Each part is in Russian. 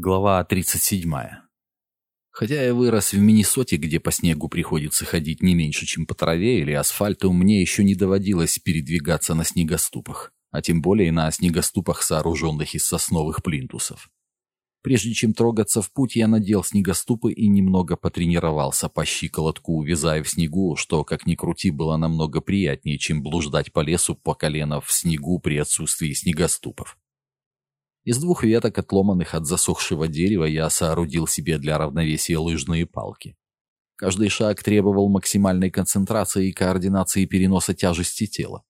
Глава 37. Хотя я вырос в Миннесоте, где по снегу приходится ходить не меньше, чем по траве или асфальту, мне еще не доводилось передвигаться на снегоступах, а тем более на снегоступах, сооруженных из сосновых плинтусов. Прежде чем трогаться в путь, я надел снегоступы и немного потренировался по щиколотку, увязая в снегу, что, как ни крути, было намного приятнее, чем блуждать по лесу по колено в снегу при отсутствии снегоступов. Из двух веток, отломанных от засохшего дерева, я соорудил себе для равновесия лыжные палки. Каждый шаг требовал максимальной концентрации и координации переноса тяжести тела.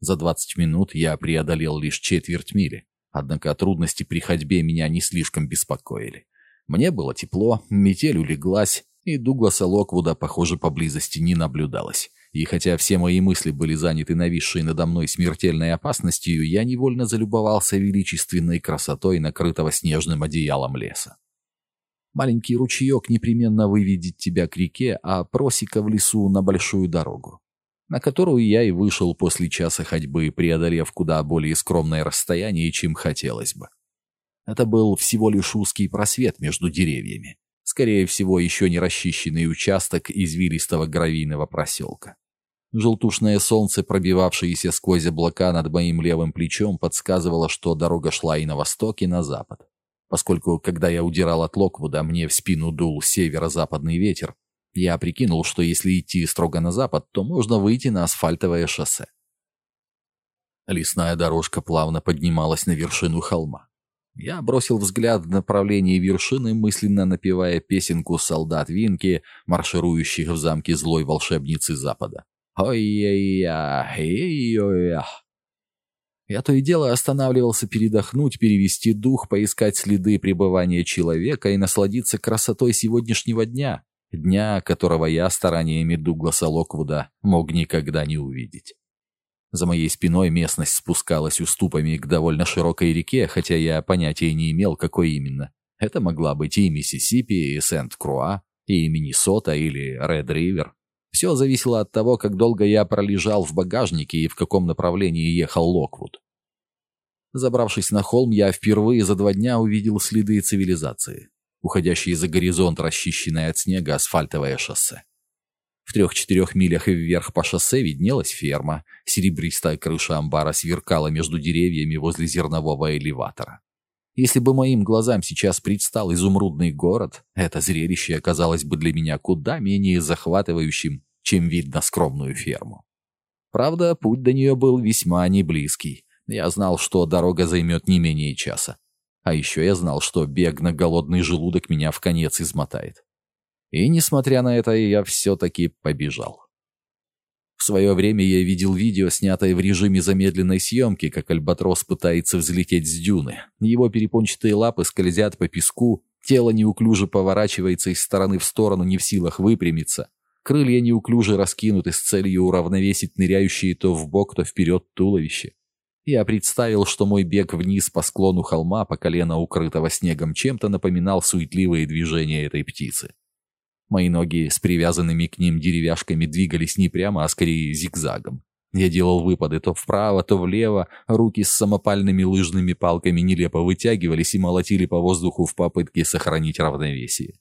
За 20 минут я преодолел лишь четверть мили, однако трудности при ходьбе меня не слишком беспокоили. Мне было тепло, метель улеглась, и Дугласа Локвуда, похоже, поблизости не наблюдалось. И хотя все мои мысли были заняты нависшей надо мной смертельной опасностью, я невольно залюбовался величественной красотой накрытого снежным одеялом леса. Маленький ручеек непременно выведет тебя к реке, а просека в лесу на большую дорогу, на которую я и вышел после часа ходьбы, преодолев куда более скромное расстояние, чем хотелось бы. Это был всего лишь узкий просвет между деревьями, скорее всего, еще не расчищенный участок извилистого гравийного проселка. Желтушное солнце, пробивавшееся сквозь облака над моим левым плечом, подсказывало, что дорога шла и на восток, и на запад. Поскольку, когда я удирал от Локвуда, мне в спину дул северо-западный ветер, я прикинул, что если идти строго на запад, то можно выйти на асфальтовое шоссе. Лесная дорожка плавно поднималась на вершину холма. Я бросил взгляд в направлении вершины, мысленно напевая песенку солдат Винки, марширующих в замке злой волшебницы Запада. Ой-я-я, ой-я. Я то и дело останавливался передохнуть, перевести дух, поискать следы пребывания человека и насладиться красотой сегодняшнего дня, дня, которого я стараниями Дугласа Локвуда мог никогда не увидеть. За моей спиной местность спускалась уступами к довольно широкой реке, хотя я понятия не имел, какой именно. Это могла быть и Миссисипи, и Сент-Круа, и Миннесота, или Ред-Ривер. Все зависело от того, как долго я пролежал в багажнике и в каком направлении ехал Локвуд. Забравшись на холм, я впервые за два дня увидел следы цивилизации, уходящие за горизонт, расчищенное от снега асфальтовое шоссе. В трех-четырех милях вверх по шоссе виднелась ферма, серебристая крыша амбара сверкала между деревьями возле зернового элеватора. Если бы моим глазам сейчас предстал изумрудный город, это зрелище оказалось бы для меня куда менее захватывающим, чем вид на скромную ферму. Правда, путь до нее был весьма неблизкий. Я знал, что дорога займет не менее часа. А еще я знал, что бег на голодный желудок меня в конец измотает. И, несмотря на это, я все-таки побежал. В свое время я видел видео, снятое в режиме замедленной съемки, как альбатрос пытается взлететь с дюны. Его перепончатые лапы скользят по песку, тело неуклюже поворачивается из стороны в сторону, не в силах выпрямиться. Крылья неуклюже раскинуты с целью уравновесить ныряющие то в бок, то вперед туловище. Я представил, что мой бег вниз по склону холма, по колено укрытого снегом, чем-то напоминал суетливые движения этой птицы. Мои ноги с привязанными к ним деревяшками двигались не прямо, а скорее зигзагом. Я делал выпады то вправо, то влево, руки с самопальными лыжными палками нелепо вытягивались и молотили по воздуху в попытке сохранить равновесие.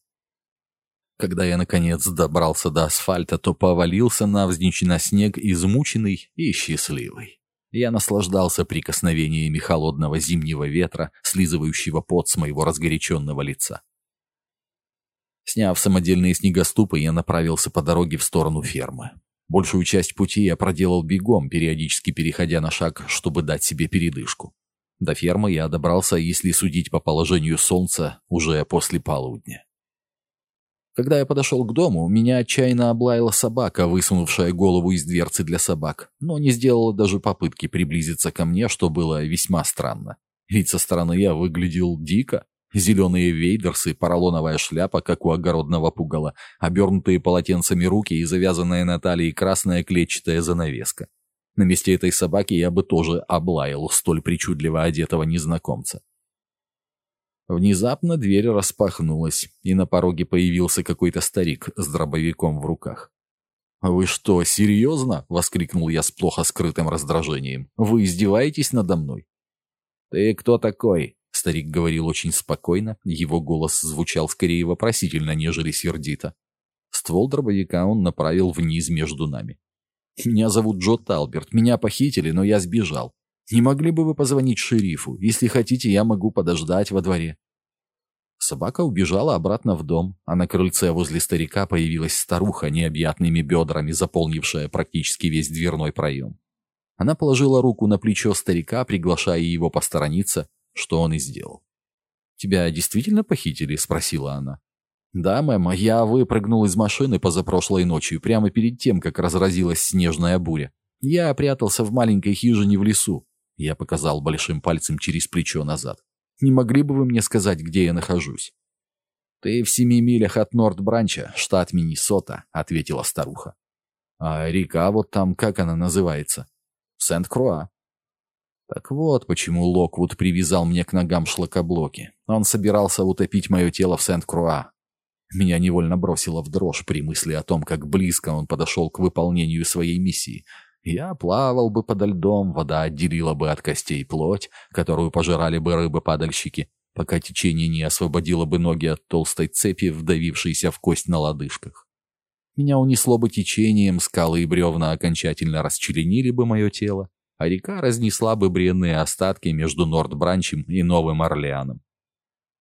Когда я, наконец, добрался до асфальта, то повалился навзничь на снег, измученный и счастливый. Я наслаждался прикосновениями холодного зимнего ветра, слизывающего пот с моего разгоряченного лица. Сняв самодельные снегоступы, я направился по дороге в сторону фермы. Большую часть пути я проделал бегом, периодически переходя на шаг, чтобы дать себе передышку. До фермы я добрался, если судить по положению солнца, уже после полудня. Когда я подошел к дому, меня отчаянно облаяла собака, высунувшая голову из дверцы для собак, но не сделала даже попытки приблизиться ко мне, что было весьма странно. Ведь со стороны я выглядел дико. Зеленые вейдерсы, поролоновая шляпа, как у огородного пугала, обернутые полотенцами руки и завязанная на талии красная клетчатая занавеска. На месте этой собаки я бы тоже облаял столь причудливо одетого незнакомца. Внезапно дверь распахнулась, и на пороге появился какой-то старик с дробовиком в руках. «Вы что, серьезно?» — воскликнул я с плохо скрытым раздражением. «Вы издеваетесь надо мной?» «Ты кто такой?» Старик говорил очень спокойно, его голос звучал скорее вопросительно, нежели сердито. Ствол дробовика он направил вниз между нами. «Меня зовут Джо Талберт, меня похитили, но я сбежал. Не могли бы вы позвонить шерифу? Если хотите, я могу подождать во дворе». Собака убежала обратно в дом, а на крыльце возле старика появилась старуха, необъятными бедрами, заполнившая практически весь дверной проем. Она положила руку на плечо старика, приглашая его посторониться, что он и сделал. «Тебя действительно похитили?» — спросила она. «Да, мэм, я выпрыгнул из машины позапрошлой ночью, прямо перед тем, как разразилась снежная буря. Я прятался в маленькой хижине в лесу». Я показал большим пальцем через плечо назад. «Не могли бы вы мне сказать, где я нахожусь?» «Ты в семи милях от Норд-Бранча, штат Миннесота», — ответила старуха. «А река вот там, как она называется?» «Сент-Круа». Так вот, почему Локвуд привязал мне к ногам шлакоблоки. Он собирался утопить мое тело в Сент-Круа. Меня невольно бросило в дрожь при мысли о том, как близко он подошел к выполнению своей миссии. Я плавал бы подо льдом, вода отделила бы от костей плоть, которую пожирали бы рыбы-падальщики, пока течение не освободило бы ноги от толстой цепи, вдавившейся в кость на лодыжках. Меня унесло бы течением, скалы и бревна окончательно расчленили бы мое тело, а река разнесла бы бренные остатки между Нордбранчем и Новым Орлеаном.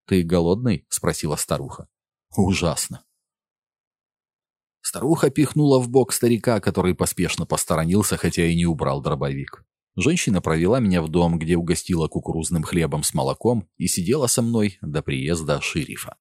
«Ты голодный?» — спросила старуха. «Ужасно». Старуха пихнула в бок старика, который поспешно посторонился, хотя и не убрал дробовик. Женщина провела меня в дом, где угостила кукурузным хлебом с молоком и сидела со мной до приезда шерифа.